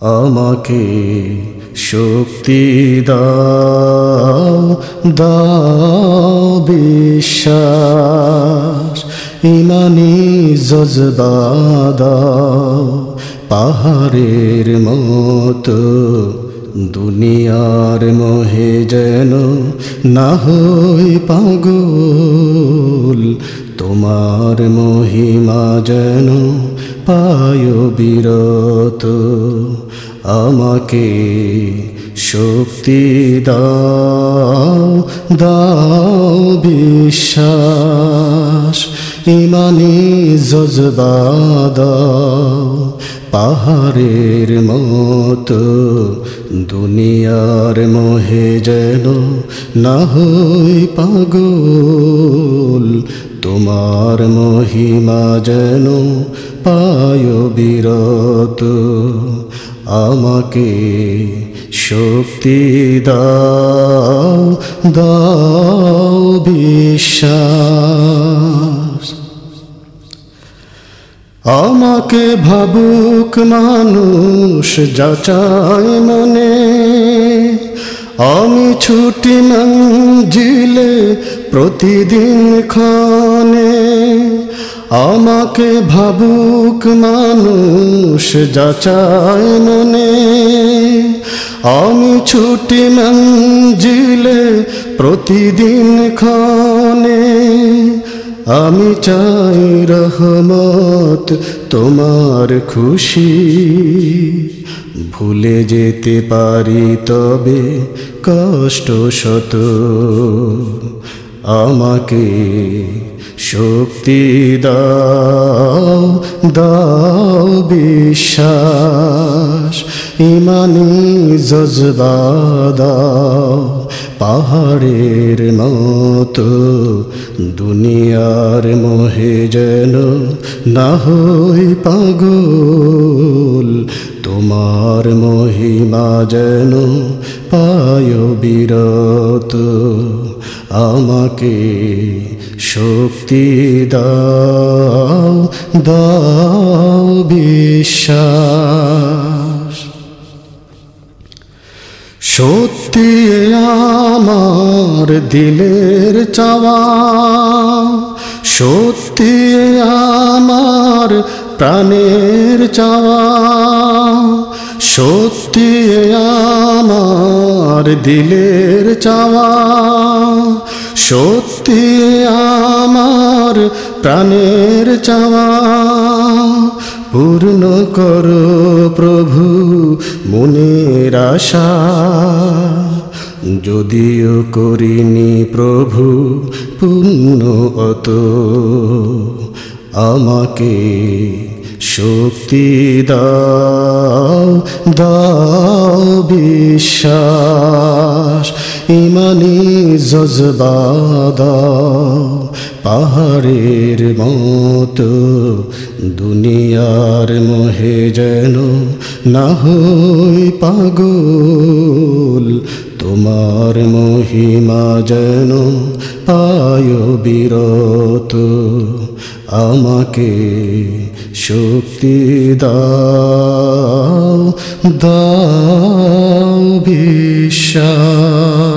আমাকে শক্তি দাও দাও বিশ্বাস। ইমানি জজবা দাও পাহাড়ের মতো দুনিয়ার মোহে যেন না হই পাগল। তোমার মহিমা যেন পায় বিরত। আমাকে শক্তি দাও দাও বিশ্বাস, ইমানি জজবা দাও পাহাড়ের মতো দুনিয়ার মোহে যেন না হই পাগল, তোমার মহিমা যেন পায় বিরত আমাকে শক্তি দাও দাও বিশ্বাস। আমাকে ভাবুক মানুষ যাচাই মনে। আমি ছুটি মঞ্জিলে প্রতিদিন খানে আমাকে ভাবুক মানুষ যাচাই মনে। আমি ছুটি মঞ্জিলে প্রতিদিন খনে আমি চাই রহমত তোমার খুশি। ভুলে যেতে পারি তবে কষ্ট শত আমাকে শক্তি দাও দাও বিশ্বাস, ইমানি জজবা দাও, পাহাড়ের মতো দুনিয়ার মোহে যেন না হই পাগল, তোমার মহিমা যেন পায় বিরত। আমাকে শক্তি দাও দাও বিশ্বাস। সত্যি আমার দিলের চাওয়া সত্যি আমার প্রাণের চাওয়া। সত্যি আমার দিলের চাওয়া। সত্যি আমার প্রাণের চাওয়া। পূর্ণ করো প্রভু মনের আশা। যদিও করিনি প্রভু পূর্ণ অত, আমাকে শক্তি দাও। দাও বিশ্বাস, ইমানি জজবা পাহাড়ের মতো দুনিয়ার মোহে যেন না হই পাগল, তোমার মহিমা যেন পায় বিরত। আমাকে শক্তি দাও দাও বিশ্বাস।